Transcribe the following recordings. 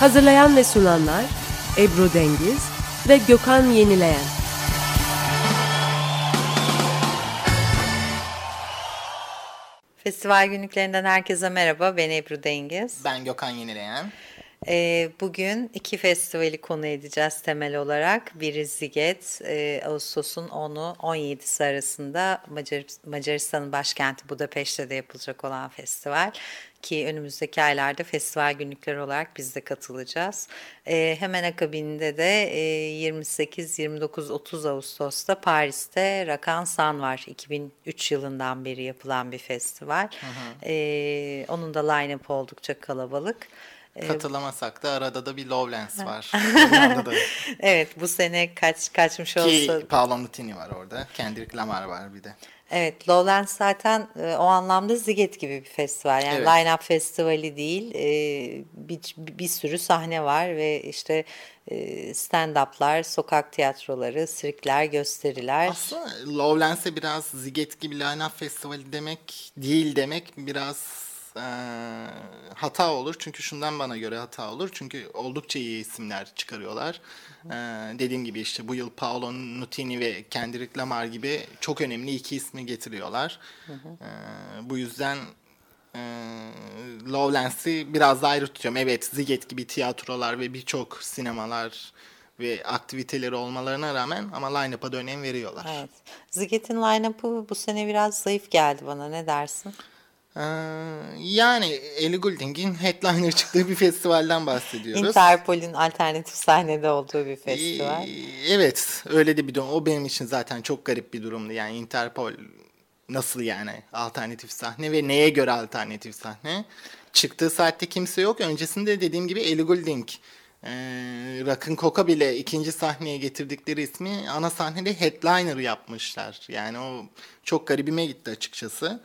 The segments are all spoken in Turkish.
Hazırlayan ve sunanlar Ebru Dengiz ve Gökhan Yenileyen. Festival günlüklerinden herkese merhaba. Ben Ebru Dengiz. Ben Gökhan Yenileyen. Ee, bugün iki festivali konu edeceğiz temel olarak. Biri Ziget, e, Ağustos'un 10'u 17'si arasında Macar Macaristan'ın başkenti Budapeşte de yapılacak olan festival. Ki önümüzdeki aylarda festival günlükleri olarak biz de katılacağız. Ee, hemen akabinde de e, 28, 29, 30 Ağustos'ta Paris'te Rakan San var. 2003 yılından beri yapılan bir festival. Ee, onun da line-up oldukça kalabalık. Katılamasak da arada da bir Lowlands var. Da Evet bu sene kaç kaçmış olsa. Ki Paolo Nutini var orada. Kendrick Lamar var bir de. Evet Lowlands zaten e, o anlamda Ziget gibi bir festival. Yani Evet. line-up festivali değil. e, bir, bir sürü sahne var ve işte e, stand-up'lar, sokak tiyatroları, sirkler, gösteriler. Aslında Lowlands'e biraz Ziget gibi line-up festivali demek değil demek biraz eee, hata olur. Çünkü şundan bana göre hata olur. Çünkü oldukça iyi isimler çıkarıyorlar. Eee, dediğim gibi işte bu yıl Paolo Nutini ve Kendrick Lamar gibi çok önemli iki ismi getiriyorlar. Eee, bu yüzden eee Lowlands'i biraz daha ayrı tutuyorum. Evet Ziget gibi tiyatrolar ve birçok sinemalar ve aktiviteleri olmalarına rağmen ama line-up'a da önem veriyorlar. Evet. Ziget'in line-up'ı bu sene biraz zayıf geldi bana. Ne dersin? Ee, yani Ellie Goulding'in headliner çıktığı bir festivalden bahsediyoruz. Interpol'ün alternatif sahnede olduğu bir festival. Ee, Evet, öyle de bir durum. O benim için zaten çok garip bir durumdu. Yani Interpol nasıl yani alternatif sahne ve neye göre alternatif sahne? Çıktığı saatte kimse yok. Öncesinde dediğim gibi Ellie Goulding, e, Rock'n Coca bile ikinci sahneye getirdikleri ismi ana sahnede headliner yapmışlar. Yani o çok garibime gitti açıkçası.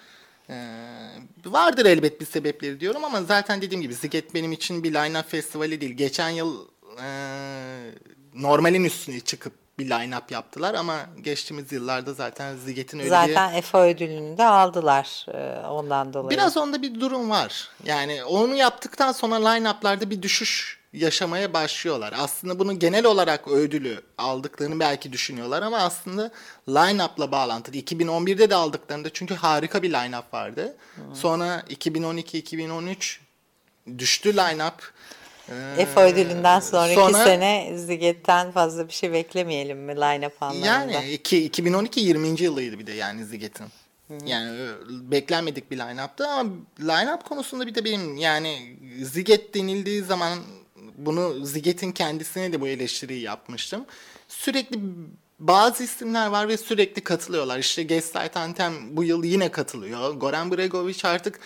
Ee, vardır elbet bir sebepleri diyorum ama zaten dediğim gibi Ziget benim için bir line-up festivali değil. Geçen yıl e, normalin üstüne çıkıp bir line-up yaptılar ama geçtiğimiz yıllarda zaten Ziget'in bir... Zaten EFA ödülünü de aldılar e, ondan dolayı. Biraz onda bir durum var. Yani onu yaptıktan sonra line-up'larda bir düşüş yaşamaya başlıyorlar. Aslında bunu genel olarak ödülü aldıklarını belki düşünüyorlar ama aslında line-up'la bağlantılı. 2011'de de aldıklarında çünkü harika bir line-up vardı. Sonra 2012-2013 düştü line-up. Ee, EFA ödülünden sonraki sonra- sene Ziget'ten fazla bir şey beklemeyelim mi line-up anlamında? Yani iki- 2012 20. yılıydı bir de yani Ziget'in. Yani ö- beklenmedik bir line-up'tı ama line-up konusunda bir de benim yani Ziget denildiği zaman bunu Ziget'in kendisine de bu eleştiriyi yapmıştım. Sürekli bazı isimler var ve sürekli katılıyorlar. İşte Gaslight Anthem bu yıl yine katılıyor. Goran Bregovic artık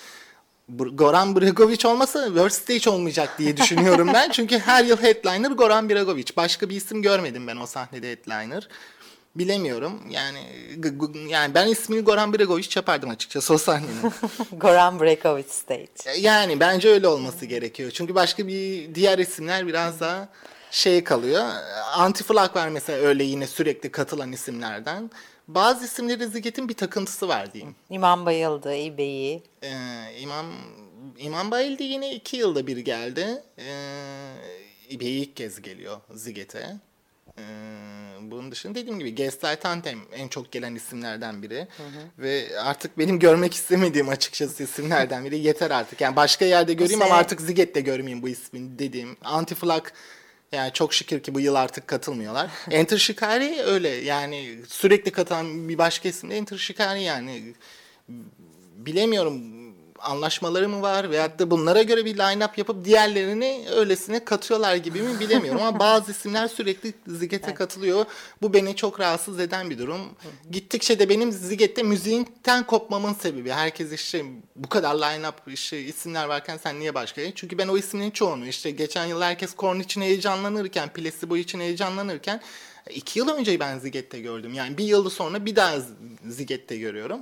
Goran Bregovic olmasa World Stage olmayacak diye düşünüyorum ben. Çünkü her yıl headliner Goran Bregovic. Başka bir isim görmedim ben o sahnede headliner. Bilemiyorum. Yani yani ben ismini Goran Bregovic yapardım açıkçası o sahnenin. Goran Brekovic State. yani bence öyle olması gerekiyor. Çünkü başka bir diğer isimler biraz daha şey kalıyor. Antiflag var mesela öyle yine sürekli katılan isimlerden. Bazı isimleri Ziget'in bir takıntısı var diyeyim. İmam Bayıldı, İbeyi. Ee, İmam İmam Bayildi yine iki yılda bir geldi. Ee, İbeyi ilk kez geliyor Ziget'e. Ee, bunun dışında dediğim gibi Gaslight Anthem en çok gelen isimlerden biri. Ve artık benim görmek istemediğim açıkçası isimlerden biri. Yeter artık. Yani başka yerde göreyim ama artık Ziget'te görmeyeyim bu ismin dediğim. Antiflag yani çok şükür ki bu yıl artık katılmıyorlar. Enter Shikari öyle yani sürekli katılan bir başka isim de Enter Shikari yani bilemiyorum anlaşmaları mı var veyahut da bunlara göre bir line-up yapıp diğerlerini öylesine katıyorlar gibi mi bilemiyorum ama bazı isimler sürekli Ziget'e katılıyor. Bu beni çok rahatsız eden bir durum. Gittikçe de benim Ziget'te müziğinden kopmamın sebebi. Herkes işte bu kadar line-up işte isimler varken sen niye başka? Çünkü ben o isimlerin çoğunu işte geçen yıl herkes Korn için heyecanlanırken, Placebo için heyecanlanırken iki yıl önce ben Ziget'te gördüm. Yani bir yıl sonra bir daha Ziget'te görüyorum.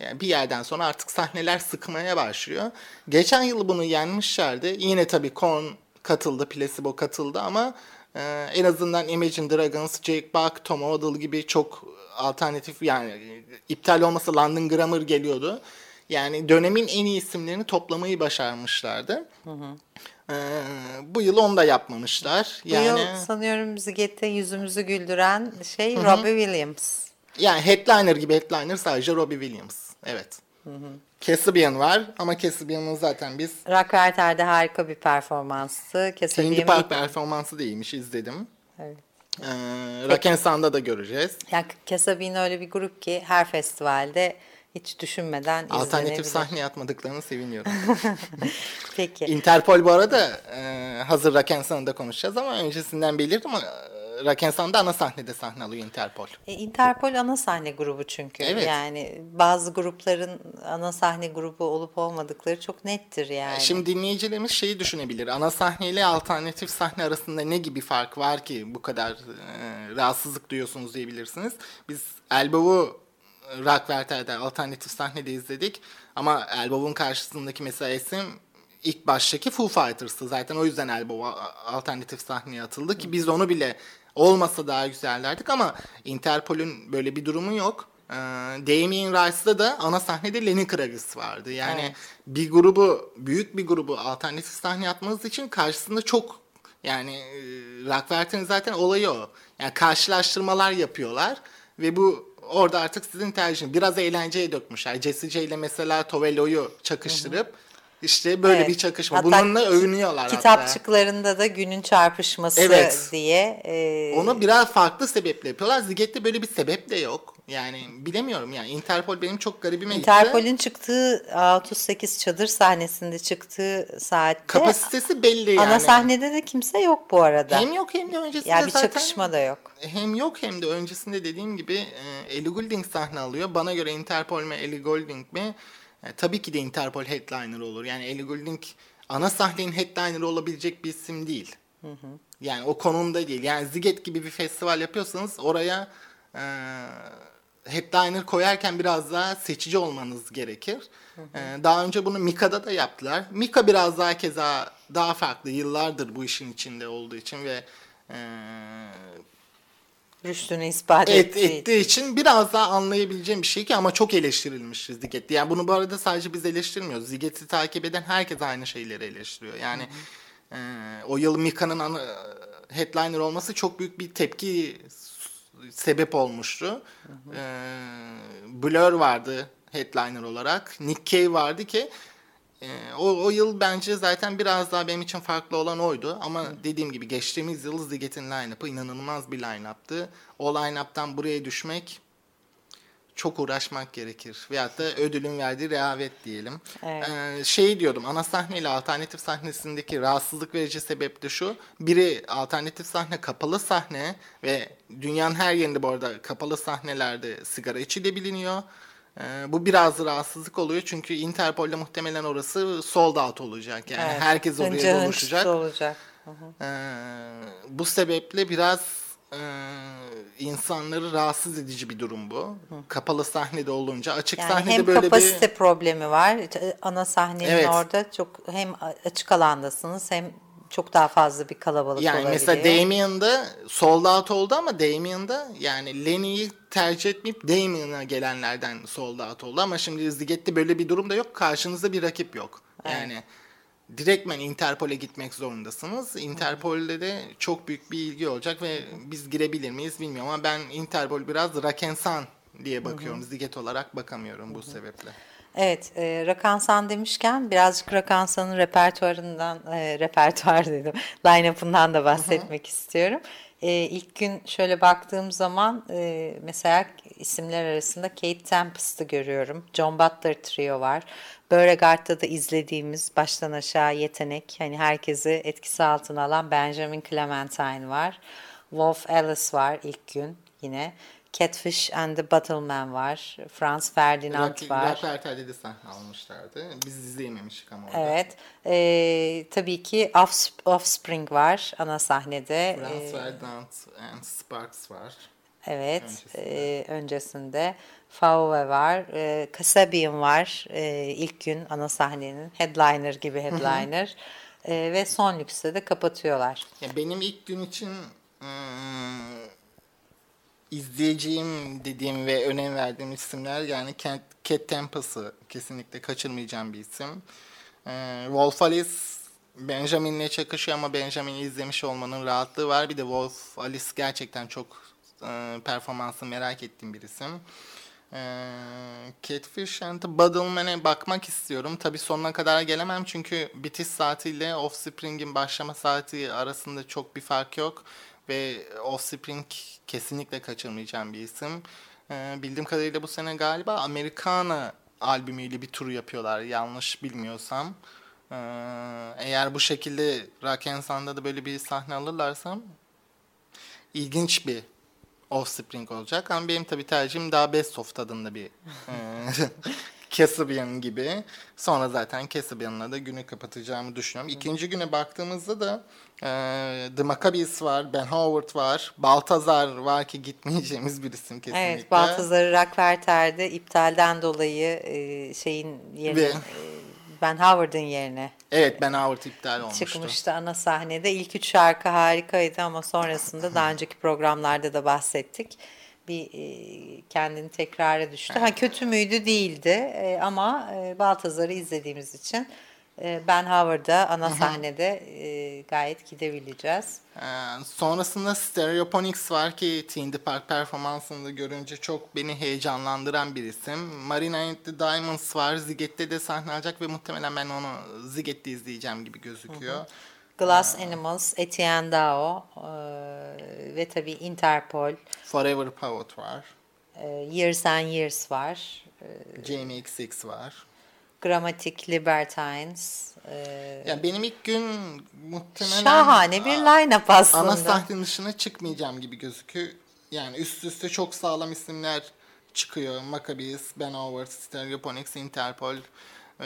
Yani bir yerden sonra artık sahneler sıkmaya başlıyor. Geçen yıl bunu yenmişlerdi. Yine tabii Korn katıldı, Placebo katıldı ama e, en azından Imagine Dragons, Jake Buck, Tom Odell gibi çok alternatif yani iptal olmasa London Grammar geliyordu. Yani dönemin en iyi isimlerini toplamayı başarmışlardı. E, bu yıl onu da yapmamışlar. Bu Yani yıl sanıyorum Ziget'te yüzümüzü güldüren şey Robbie Williams. yani headliner gibi headliner sadece Robbie Williams. Evet. Cassibian var ama Cassibian'ın zaten biz Rockwerter'de harika bir performanstı. Lindy Kesinlikle Park performansı değilmiş izledim. Evet. Ee, Rock and Sound'da da göreceğiz. Ya Kesabin öyle bir grup ki her festivalde hiç düşünmeden Alternatif sahneye atmadıklarını seviniyorum. Peki. Interpol bu arada e, hazır Rock and Sound'da konuşacağız ama öncesinden belirttim ama e, Rock and Sound'da ana sahnede sahne alıyor Interpol. E, Interpol ana sahne grubu çünkü. Evet. Yani bazı grupların ana sahne grubu olup olmadıkları çok nettir yani. Şimdi dinleyicilerimiz şeyi düşünebilir. Ana sahneyle alternatif sahne arasında ne gibi fark var ki bu kadar e, rahatsızlık duyuyorsunuz diyebilirsiniz. Biz Elbow'u Rockwerter'de alternatif sahnede izledik. Ama Elbow'un karşısındaki mesela isim ilk baştaki Foo Fighters'tı. Zaten o yüzden Elbow alternatif sahneye atıldı ki biz onu bile olmasa daha güzellerdik ama Interpol'ün böyle bir durumu yok. Ee, Damien Rice'da da ana sahnede Lenny Kravitz vardı. Yani Evet. bir grubu, büyük bir grubu alternatif sahne atmanız için karşısında çok yani e, Rockwerter'in zaten olayı o. Yani karşılaştırmalar yapıyorlar ve bu orada artık sizin tercihiniz. Biraz eğlenceye dökmüşler. Jesse J ile mesela Tovello'yu çakıştırıp işte böyle Evet. bir çakışma. Hatta Bununla övünüyorlar hatta. Kitapçıklarında da günün çarpışması Evet. diye. e, Onu biraz farklı sebeple yapıyorlar. Ziget'te böyle bir sebep de yok. Yani bilemiyorum yani Interpol benim çok garibime gitti. Interpol'ün çıktığı 38 çadır sahnesinde çıktığı saatte Kapasitesi belli yani. ana sahnede de kimse yok bu arada. Hem yok hem de öncesinde ya bir zaten çakışma da yok. hem yok hem de öncesinde dediğim gibi e, Ellie Goulding sahne alıyor. Bana göre Interpol mi Ellie Goulding mi? E, tabii ki de Interpol headliner olur. Yani Ellie Goulding ana sahnenin headliner olabilecek bir isim değil. Yani o konumda değil. Yani Ziget gibi bir festival yapıyorsanız oraya e, headliner koyarken biraz daha seçici olmanız gerekir. E, daha önce bunu Mika'da da yaptılar. Mika biraz daha keza daha farklı. Yıllardır bu işin içinde olduğu için ve e, Rüştünü ispat et, ettiği ettiği için biraz daha anlayabileceğim bir şey ki ama çok eleştirilmiş Ziget'te. Yani bunu bu arada sadece biz eleştirmiyoruz. Ziget'i takip eden herkes aynı şeyleri eleştiriyor. Yani e, o yıl Mika'nın ana, headliner olması çok büyük bir tepki sebep olmuştu. E, Blur vardı headliner olarak. Nick Cave vardı ki e, o, o yıl bence zaten biraz daha benim için farklı olan oydu. Ama dediğim gibi geçtiğimiz yıl Ziget'in line-up'ı inanılmaz bir line-up'tı. O line-up'tan buraya düşmek çok uğraşmak gerekir. Veyahut da ödülün verdiği rehavet diyelim. Evet. Ee, şey diyordum ana sahneyle alternatif sahnesindeki rahatsızlık verici sebep de şu. Biri alternatif sahne kapalı sahne ve dünyanın her yerinde bu arada kapalı sahnelerde sigara içilebiliniyor. Ee, bu biraz rahatsızlık oluyor çünkü Interpol'de muhtemelen orası sold out olacak. Yani Evet, herkes oraya doluşacak. olacak. Ee, bu sebeple biraz e, insanları rahatsız edici bir durum bu. Kapalı sahnede olunca açık Yani sahnede hem böyle kapasite bir problemi var. Ana sahnenin Evet. orada çok hem açık alandasınız hem çok daha fazla bir kalabalık yani olabiliyor. mesela Damien'da sold out oldu ama Damien'da yani Lenny'yi tercih etmeyip Damien'a gelenlerden sold out oldu ama şimdi Ziget'te böyle bir durum da yok. Karşınızda bir rakip yok. Yani direktmen Interpol'e gitmek zorundasınız. Interpol'de de çok büyük bir ilgi olacak ve biz girebilir miyiz bilmiyorum ama ben Interpol biraz Rakensan diye bakıyorum. Ziget olarak bakamıyorum bu sebeple. Evet, e, Rakansan demişken birazcık Rakansan'ın repertuarından, e, repertuar dedim, line-up'ından da bahsetmek istiyorum. E, ilk gün şöyle baktığım zaman e, mesela isimler arasında Kate Tempest'ı görüyorum. John Butler Trio var. Beauregard'da da izlediğimiz baştan aşağı yetenek, hani herkesi etkisi altına alan Benjamin Clementine var. Wolf Alice var ilk gün yine. Catfish and the Bottleman var. Franz Ferdinand Rock, var. Rock Vertel'de de sahne almışlardı. Biz izleyememiştik ama orada. Evet. Ee, tabii ki Offs- Offspring var ana sahnede. Franz Ferdinand and Sparks var. evet. öncesinde. e, öncesinde. Fauve var. E, Kasabian var. E, ilk gün ana sahnenin headliner gibi headliner. E, ve son lükste de kapatıyorlar. Ya benim ilk gün için izleyeceğim dediğim ve önem verdiğim isimler yani Cat, Cat Tempest'ı kesinlikle kaçırmayacağım bir isim. Ee, Wolf Alice Benjamin'le çakışıyor ama Benjamin'i izlemiş olmanın rahatlığı var. Bir de Wolf Alice gerçekten çok e, performansını merak ettiğim bir isim. Ee, Catfish and the Bottleman'e bakmak istiyorum. Tabii sonuna kadar gelemem çünkü bitiş saatiyle Offspring'in başlama saati arasında çok bir fark yok. Ve Offspring kesinlikle kaçırmayacağım bir isim. Ee, bildiğim kadarıyla bu sene galiba Americana albümüyle bir tur yapıyorlar yanlış bilmiyorsam. Ee, eğer bu şekilde Rock and Sound'da da böyle bir sahne alırlarsam ilginç bir Offspring olacak. Ama benim tabii tercihim daha Best of tadında bir e, Casabian gibi. Sonra zaten Casabian'la da günü kapatacağımı düşünüyorum. İkinci güne baktığımızda da e, The Maccabees var, Ben Howard var, Baltazar var ki gitmeyeceğimiz bir isim kesinlikle. Evet, Baltazar Rockwerter'de iptalden dolayı e, şeyin yerine, Ve- e, Ben Howard'ın yerine Evet, Ben Howard iptal olmuştu. çıkmıştı ana sahnede. İlk üç şarkı harikaydı ama sonrasında daha önceki programlarda da bahsettik. Bir e, kendini tekrara düştü. Ha kötü müydü değildi e, ama e, Baltazar'ı izlediğimiz için e, Ben Howard'a ana sahnede e, gayet gidebileceğiz. Ee, sonrasında Stereophonics var ki the Park performansını da görünce çok beni heyecanlandıran bir isim. Marina and the Diamonds var. Ziget'te de sahne alacak ve muhtemelen ben onu Ziget'te izleyeceğim gibi gözüküyor. Glass Animals, Etienne Dao e, ve tabii Interpol, Forever Poet var. e, Years and Years var. E, Jamie XX var. Grammatic Libertines. e, Yani benim ilk gün muhtemelen şahane bir line-up aslında. ana sahne dışına çıkmayacağım gibi gözüküyor. Yani üst üste çok sağlam isimler çıkıyor. Maccabees, Ben Howard, Stereophonics, Interpol. Ee,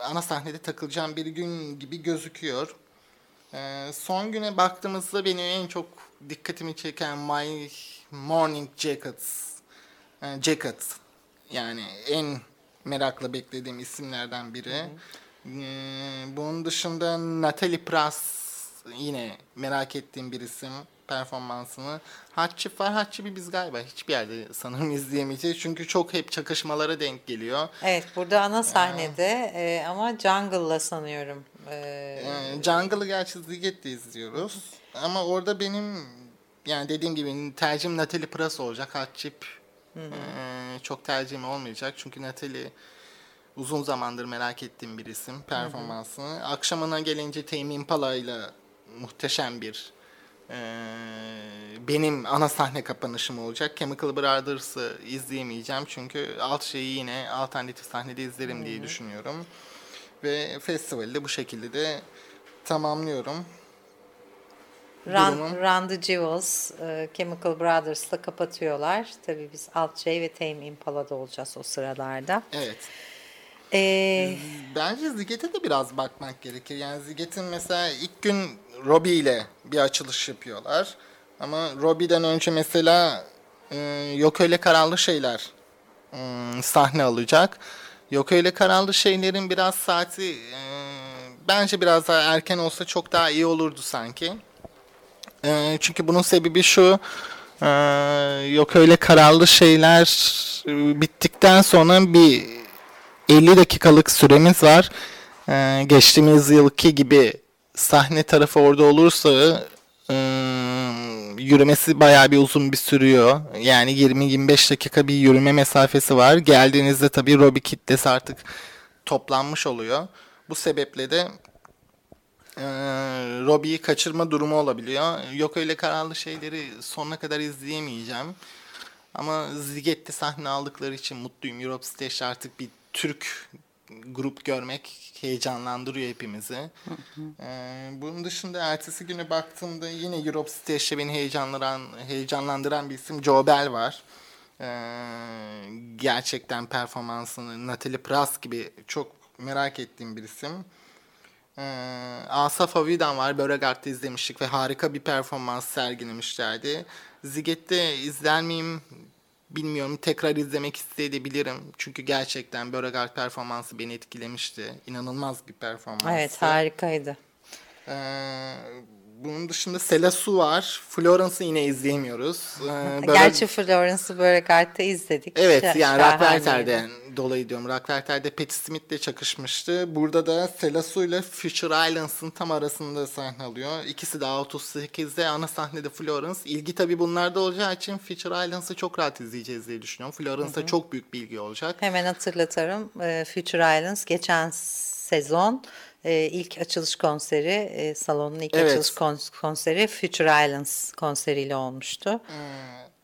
ana sahnede takılacağım bir gün gibi gözüküyor. Ee, son güne baktığımızda benim en çok dikkatimi çeken My Morning Jackets. Ee, Jacket. Yani en merakla beklediğim isimlerden biri. Ee, bunun dışında Natalie Pras yine merak ettiğim bir isim performansını. Hatchip var. Hatchip'i biz galiba hiçbir yerde sanırım izleyemeyeceğiz. Çünkü çok hep çakışmalara denk geliyor. Evet burada ana sahnede e, ama Jungle'la sanıyorum. E, Ee, Jungle'ı gerçi Ziget'te izliyoruz. Ama orada benim yani dediğim gibi tercihim Natalie Pras olacak. Hatchip ee, çok tercihim olmayacak. Çünkü Natalie uzun zamandır merak ettiğim bir isim performansını. Akşamına gelince Tame Impala ile muhteşem bir ee, benim ana sahne kapanışım olacak. Chemical Brothers'ı izleyemeyeceğim çünkü alt şeyi yine alternatif sahnede izlerim diye düşünüyorum. Ve festivali de bu şekilde de tamamlıyorum. Run. Run the Jewels, e, Chemical Brothers'la kapatıyorlar. Tabii biz Alt J ve Tame Impala'da olacağız o sıralarda. Evet. E, Bence Ziget'e de biraz bakmak gerekir. Yani Ziget'in mesela ilk gün Robbie ile bir açılış yapıyorlar. Ama Robbie'den önce mesela e, Yok Öyle Karanlı Şeyler e, sahne alacak. Yok Öyle Karanlı Şeylerin biraz saati e, bence biraz daha erken olsa çok daha iyi olurdu sanki. E, çünkü bunun sebebi şu. e, yok öyle kararlı şeyler e, bittikten sonra bir 50 dakikalık süremiz var. E, geçtiğimiz yılki gibi sahne tarafı orada olursa e, yürümesi bayağı bir uzun bir sürüyor. Yani 20-25 dakika bir yürüme mesafesi var. Geldiğinizde tabii Robbie kitlesi artık toplanmış oluyor. Bu sebeple de e, Robbie'yi kaçırma durumu olabiliyor. Yok öyle kararlı şeyleri sonuna kadar izleyemeyeceğim. Ama Ziget'te sahne aldıkları için mutluyum. Europe Stage artık bir Türk grup görmek heyecanlandırıyor hepimizi. Ee, bunun dışında ertesi güne baktığımda yine Europe Stage'de beni heyecanlandıran, heyecanlandıran bir isim Joe Bell var. Ee, gerçekten performansını Natalie Prass gibi çok merak ettiğim bir isim. Ee, Asaf Avidan var. Beauregard'da izlemiştik ve harika bir performans sergilemişlerdi. Ziget'te izler miyim bilmiyorum. Tekrar izlemek isteyebilirim. Çünkü gerçekten Beauregard performansı beni etkilemişti. İnanılmaz bir performans. Evet harikaydı. Ee, bunun dışında Selasu var. Florence'ı yine izleyemiyoruz. Ee, böyle- Gerçi Florence'ı Beauregard'da izledik. Evet Şa- yani şahaneydi. Dolayı diyorum. Rockwerter'de Patti Smith'le çakışmıştı. Burada da Selasu ile Future Islands'ın tam arasında sahne alıyor. İkisi de A38'de ana sahnede Florence. İlgi tabii bunlarda olacağı için Future Islands'ı çok rahat izleyeceğiz diye düşünüyorum. Florence'a çok büyük bir ilgi olacak. Hemen hatırlatırım. Ee, Future Islands geçen sezon e, ilk açılış konseri, e, salonun ilk Evet. açılış kon- konseri Future Islands konseriyle olmuştu.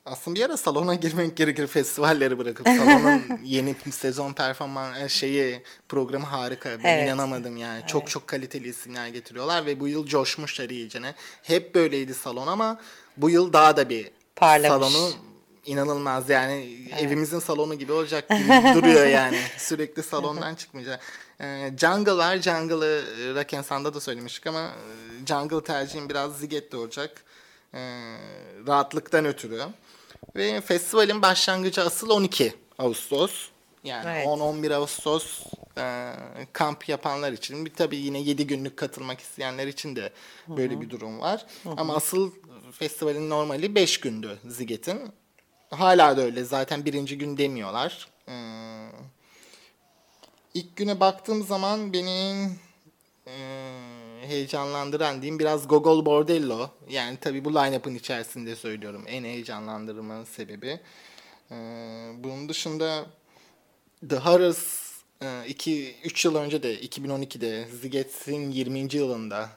Aslında bir ara salona girmek gerekir festivalleri bırakıp salonun yeni sezon performans şeyi programı harika. Ben Evet. inanamadım yani. Çok çok kaliteli isimler getiriyorlar ve bu yıl coşmuşlar iyicene. Hep böyleydi salon ama bu yıl daha da bir Parlamış. salonu inanılmaz yani evimizin salonu gibi olacak gibi duruyor yani. Sürekli salondan çıkmayacak. Ee, Jungle var. Jungle'ı e, Rock and Sound'da da söylemiştik ama e, Jungle tercihim biraz Ziget'te olacak. Ee, rahatlıktan ötürü. Ve festivalin başlangıcı asıl 12 Ağustos. Yani Evet. 10-11 Ağustos e, kamp yapanlar için. Bir tabii yine 7 günlük katılmak isteyenler için de böyle bir durum var. Ama asıl festivalin normali 5 gündü Ziget'in. Hala da öyle. Zaten birinci gün demiyorlar. Ee, ilk güne baktığım zaman beni e, heyecanlandıran diyeyim biraz Gogol Bordello. Yani tabii bu line-up'ın içerisinde söylüyorum. En heyecanlandırma sebebi. Ee, bunun dışında The Horrors 2-3 yıl önce de 2012'de Ziget'in 20. yılında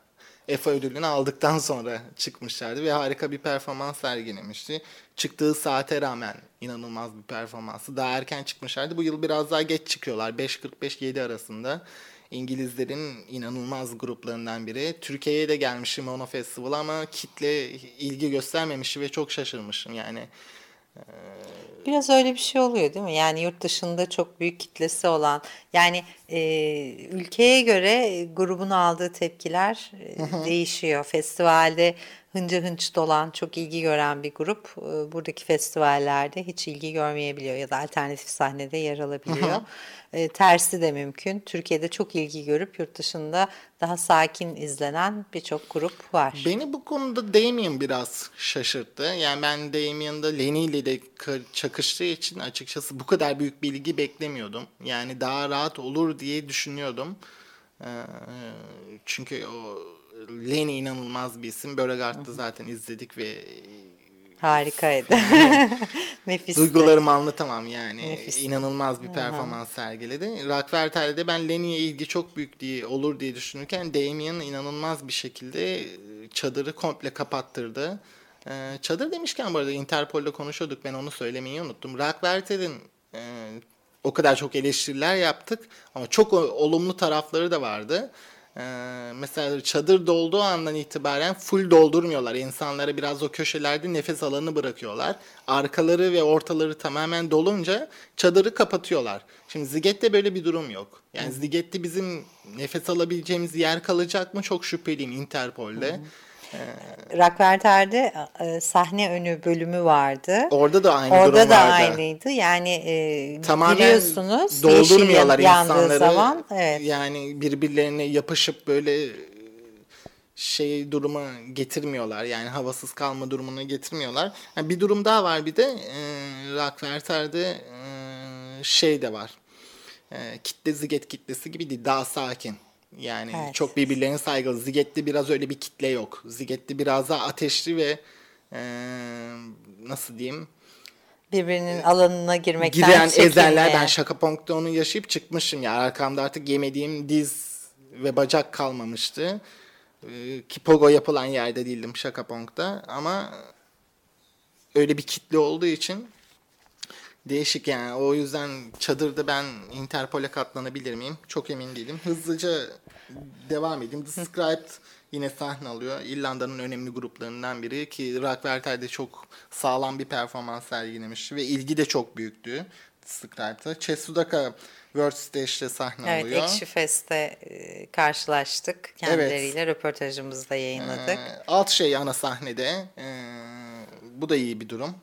EFA ödülünü aldıktan sonra çıkmışlardı ve harika bir performans sergilemişti. Çıktığı saate rağmen inanılmaz bir performansı. Daha erken çıkmışlardı. Bu yıl biraz daha geç çıkıyorlar. 5.45-7 arasında. İngilizlerin inanılmaz gruplarından biri. Türkiye'ye de gelmişim Mono Festival ama kitle ilgi göstermemiş ve çok şaşırmışım yani. Biraz öyle bir şey oluyor değil mi? Yani yurt dışında çok büyük kitlesi olan yani e, ülkeye göre grubun aldığı tepkiler e, değişiyor. Festivalde hınca hınç dolan çok ilgi gören bir grup e, buradaki festivallerde hiç ilgi görmeyebiliyor ya da alternatif sahnede yer alabiliyor. E, tersi de mümkün. Türkiye'de çok ilgi görüp yurt dışında daha sakin izlenen birçok grup var. Beni bu konuda Damien biraz şaşırttı. Yani ben Damien'da Lenny ile de çakıştığı için açıkçası bu kadar büyük bir ilgi beklemiyordum. Yani daha rahat olur diye düşünüyordum. Ee, çünkü o Lenny inanılmaz bir isim. Beauregard'da zaten izledik ve Harikaydı. Nefisti. Duygularımı anlatamam yani. Nefis. İnanılmaz bir performans sergiledi. Rockwerter'de ben Lenny'e ilgi çok büyük diye olur diye düşünürken Damien inanılmaz bir şekilde e, çadırı komple kapattırdı. Ee, çadır demişken bu arada Interpol'da konuşuyorduk ben onu söylemeyi unuttum. Rockwerter'in e, o kadar çok eleştiriler yaptık ama çok olumlu tarafları da vardı. Ee, mesela çadır dolduğu andan itibaren full doldurmuyorlar. İnsanlara biraz o köşelerde nefes alanı bırakıyorlar. Arkaları ve ortaları tamamen dolunca çadırı kapatıyorlar. Şimdi Ziget'te böyle bir durum yok. Yani Ziget'te bizim nefes alabileceğimiz yer kalacak mı çok şüpheliyim Interpol'de. Rockwerter'de e, sahne önü bölümü vardı. Orada da aynı Orada durum da vardı. aynıydı. Yani e, Tamamen giriyorsunuz doldurmuyorlar insanları. zaman. Evet. Yani birbirlerine yapışıp böyle şey duruma getirmiyorlar. Yani havasız kalma durumuna getirmiyorlar. Ha, bir durum daha var bir de e, Rockwerter'de e, şey de var. E, kitle ziget kitlesi gibi değil. Daha sakin. Yani Evet. çok birbirlerine saygılı. Ziget'te biraz öyle bir kitle yok. Ziget'te biraz daha ateşli ve e, nasıl diyeyim Birbirinin alanına girmekten giren çekinmeye. ezerler ben Şaka Punk'ta onu yaşayıp çıkmışım ya arkamda artık yemediğim diz ve bacak kalmamıştı. Ee, Ki Pogo yapılan yerde değildim Şaka Punk'ta ama öyle bir kitle olduğu için değişik yani. O yüzden çadırda ben Interpol'e katlanabilir miyim? Çok emin değilim. Hızlıca devam edeyim. The Scribed yine sahne alıyor. İrlanda'nın önemli gruplarından biri ki Rockwerter'de çok sağlam bir performans sergilemiş ve ilgi de çok büyüktü Scribed'a. Chesudaka World Stage'de sahne Evet, alıyor. Ekşi Fest'te e, karşılaştık. Kendileriyle röportajımızı da yayınladık. Ee, alt şey ana sahnede. Ee, bu da iyi bir durum.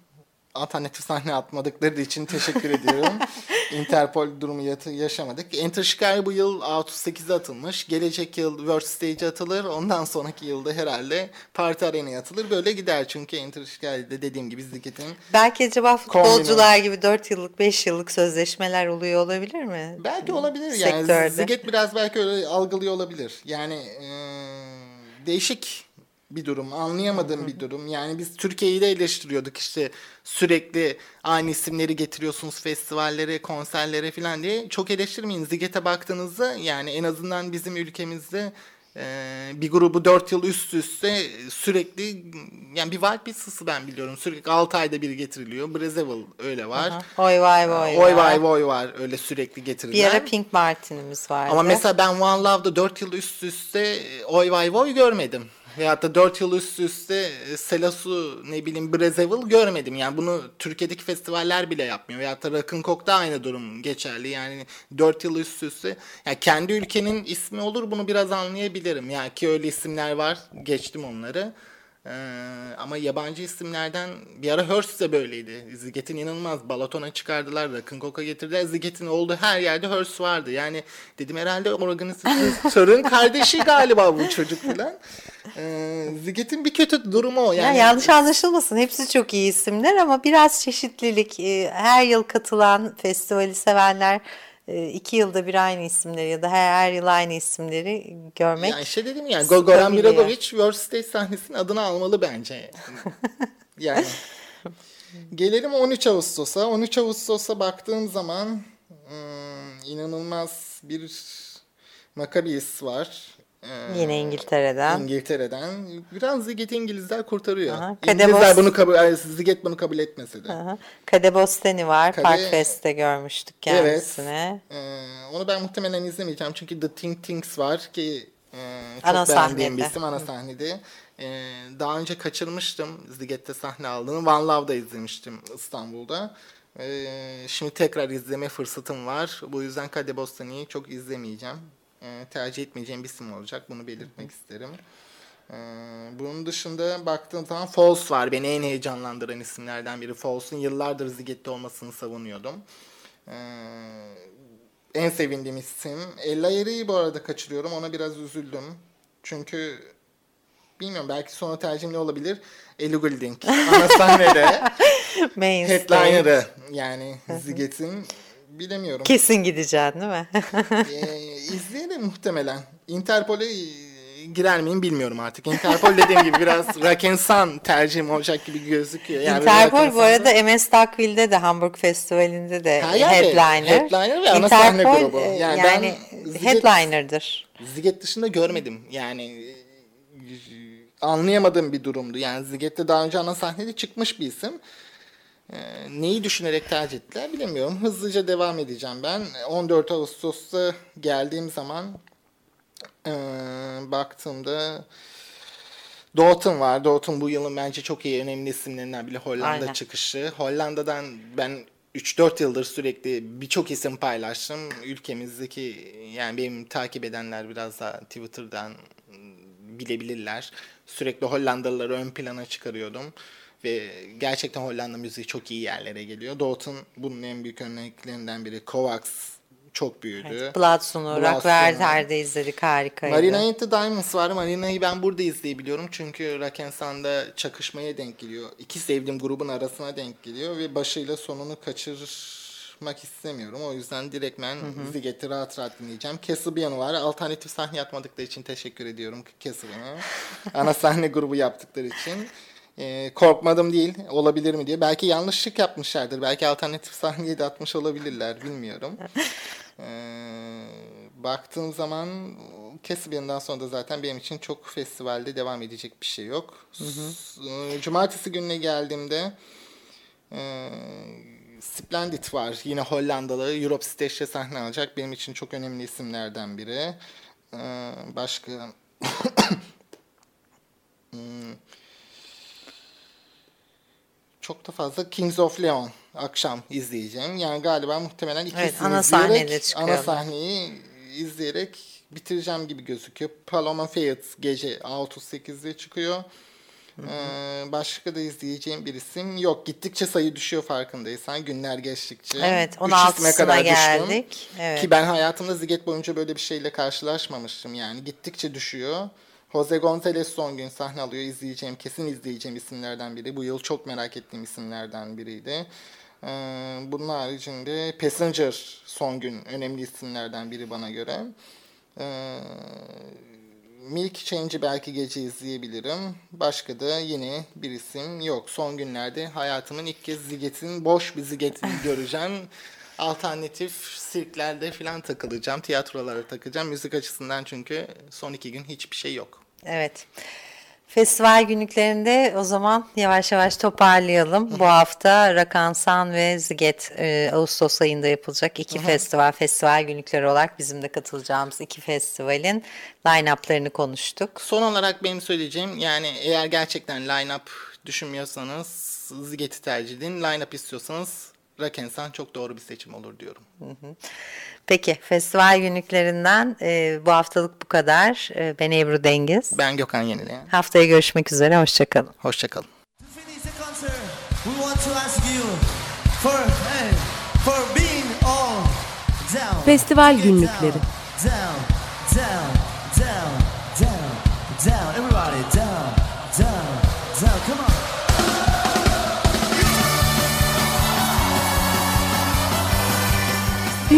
Alternatif sahne atmadıkları için teşekkür ediyorum. Interpol durumu yaşamadık. Enter Shikari bu yıl Autos 8'e atılmış. Gelecek yıl World Stage'e atılır. Ondan sonraki yılda herhalde Parti Arena'ya atılır. Böyle gider çünkü Enter Shikari'de dediğim gibi Ziket'in Belki acaba futbolcular gibi 4 yıllık 5 yıllık sözleşmeler oluyor olabilir mi? Belki olabilir yani. Sektörde. Ziget biraz belki öyle algılıyor olabilir. Yani e, değişik bir durum. Anlayamadığım bir durum. Yani biz Türkiye'yi de eleştiriyorduk işte sürekli aynı isimleri getiriyorsunuz festivallere, konserlere falan diye. Çok eleştirmeyin. Ziget'e baktığınızda yani en azından bizim ülkemizde e, bir grubu 4 yıl üst üste sürekli yani bir Wild Beasts'ı ben biliyorum. Sürekli 6 ayda bir getiriliyor. Brezevil öyle var. Oy vay vay. Oy vay voy var öyle sürekli getirilen. Bir ara Pink Martin'imiz vardı. Ama mesela ben One Love'da 4 yıl üst üste Oy Vay Voy görmedim. Veyahut da 4 yıl üst üste e, Selasu ne bileyim Brezevil görmedim. Yani bunu Türkiye'deki festivaller bile yapmıyor. Veyahut da Rock'n'Coke'da aynı durum geçerli. Yani 4 yıl üst üste. Yani kendi ülkenin ismi olur bunu biraz anlayabilirim. Yani ki öyle isimler var. Geçtim onları. Ee, ama yabancı isimlerden bir ara Hearst de böyleydi. Ziget'in inanılmaz Balaton'a çıkardılar, Rock'n'Coke'a getirdiler. Ziget'in olduğu her yerde Hearst vardı. Yani dedim herhalde organizatörün kardeşi galiba bu çocuk falan. Ee, Ziget'in bir kötü durumu o. Ya Yani yanlış anlaşılmasın. Hepsi çok iyi isimler ama biraz çeşitlilik. e, Her yıl katılan festivali sevenler iki yılda bir aynı isimleri ya da her, her yıl aynı isimleri görmek. Ya işte dedim ya Go- Goran. Biragovic World Stage sahnesinin adını almalı bence. yani. Gelelim 13 Ağustos'a. 13 Ağustos'a baktığım zaman hmm, inanılmaz bir Maccabees var. Ee, Yine İngiltere'den. İngiltere'den. Biraz Ziget İngilizler kurtarıyor. Aha, İngilizler Kademos- bunu kabul, Ziget bunu kabul etmese de. Aha. Kade Bosteni var. Kade- Park Fest'te görmüştük kendisini. Ee, onu ben muhtemelen izlemeyeceğim çünkü The Think Things var ki e, çok Ana beğendiğim bir isim ana sahnede. Ee, daha önce kaçırmıştım Ziget'te sahne aldığını. One Love'da izlemiştim İstanbul'da. Ee, şimdi tekrar izleme fırsatım var. Bu yüzden Kade Bostani'yi çok izlemeyeceğim. Ee, tercih etmeyeceğim bir isim olacak. Bunu belirtmek isterim. Ee, bunun dışında baktığım zaman Falls var. Beni en heyecanlandıran isimlerden biri. Falls'un yıllardır Ziget'te olmasını savunuyordum. Ee, en sevindiğim isim. Ella Yeri'yi bu arada kaçırıyorum. Ona biraz üzüldüm. Çünkü bilmiyorum belki sonra tercihim ne olabilir? Ellie Goulding. Ana sahnede. Headliner'ı yani Ziget'in. Bilemiyorum. Kesin gideceksin değil mi? ee, izleyelim muhtemelen. Interpol'e e, girer miyim bilmiyorum artık. Interpol dediğim gibi biraz Sun tercihim olacak gibi gözüküyor. Yani Interpol bu arada MS Duckville'de de Hamburg Festivalinde de Her yerde headliner. headliner ve ana sahne grubu. e, Yani Yani, ben Ziget- headliner'dır. Ziget dışında görmedim. Yani e, anlayamadığım bir durumdu. Yani Ziget'te daha önce ana sahnede çıkmış bir isim. Ee, neyi düşünerek tercih ettiler bilemiyorum. Hızlıca devam edeceğim ben. 14 Ağustos'ta geldiğim zaman ee, baktığımda Doughton var. Doughton bu yılın bence çok iyi önemli isimlerinden biri Hollanda Aynen. çıkışı. Hollanda'dan ben 3-4 yıldır sürekli birçok isim paylaştım. Ülkemizdeki yani benim takip edenler biraz daha Twitter'dan bilebilirler. Sürekli Hollandalıları ön plana çıkarıyordum. Ve gerçekten Hollanda müziği çok iyi yerlere geliyor. Doughton bunun en büyük örneklerinden biri. Kovacs çok büyüdü. Bloodsun'u, Bloodsun'u. Rockwerter'de izledik harikaydı. Marina and the Diamonds var. Marina'yı ben burada izleyebiliyorum. Çünkü Rock and Sun'da çakışmaya denk geliyor. İki sevdiğim grubun arasına denk geliyor. Ve başıyla sonunu kaçırmak istemiyorum. O yüzden direktmen Ziget'i rahat rahat dinleyeceğim. Casabian var. Alternatif sahne yapmadıkları için teşekkür ediyorum Casabian'a. Ana sahne grubu yaptıkları için. E, korkmadım değil olabilir mi diye. Belki yanlışlık yapmışlardır. Belki alternatif sahneye de atmış olabilirler bilmiyorum. e, baktığım zaman Caspian'dan sonra da zaten benim için çok festivalde devam edecek bir şey yok. S- Cumartesi gününe geldiğimde e, Splendid var. Yine Hollandalı. Europe Stage'de sahne alacak. Benim için çok önemli isimlerden biri. E, başka Hmm. Çok da fazla Kings of Leon akşam izleyeceğim. Yani galiba muhtemelen ikisini Evet, ana izleyerek, ana sahneyi izleyerek bitireceğim gibi gözüküyor. Paloma Faith gece 6.38'de çıkıyor. Ee, başka da izleyeceğim bir isim yok. Gittikçe sayı düşüyor farkındaysan günler geçtikçe. Evet, Üç 16'sına isme kadar düştüm. geldik. Evet. Ki ben hayatımda Ziget boyunca böyle bir şeyle karşılaşmamıştım yani. Gittikçe düşüyor. Jose Gonzalez son gün sahne alıyor. izleyeceğim, kesin izleyeceğim isimlerden biri. Bu yıl çok merak ettiğim isimlerden biriydi. Ee, bunun haricinde Passenger son gün önemli isimlerden biri bana göre. Ee, Milk Change'i belki gece izleyebilirim. Başka da yine bir isim yok. Son günlerde hayatımın ilk kez Ziget'in boş bir Ziget'ini göreceğim. Alternatif sirklerde falan takılacağım. Tiyatrolara takacağım. Müzik açısından çünkü son iki gün hiçbir şey yok. Evet. Festival günlüklerinde o zaman yavaş yavaş toparlayalım. Bu hafta Rakansan ve Ziget e, Ağustos ayında yapılacak iki festival, festival günlükleri olarak bizim de katılacağımız iki festivalin line-up'larını konuştuk. Son olarak benim söyleyeceğim yani eğer gerçekten line-up düşünmüyorsanız Ziget'i tercih edin. Line-up istiyorsanız Rakensan çok doğru bir seçim olur diyorum. Peki festival günlüklerinden e, bu haftalık bu kadar. E, ben Ebru Dengiz. Ben Gökhan Yenileyen. Haftaya görüşmek üzere, hoşçakalın. Hoşçakalın. Festival günlükleri. Down, down, down, down, down. Everybody down, down, down. Come on.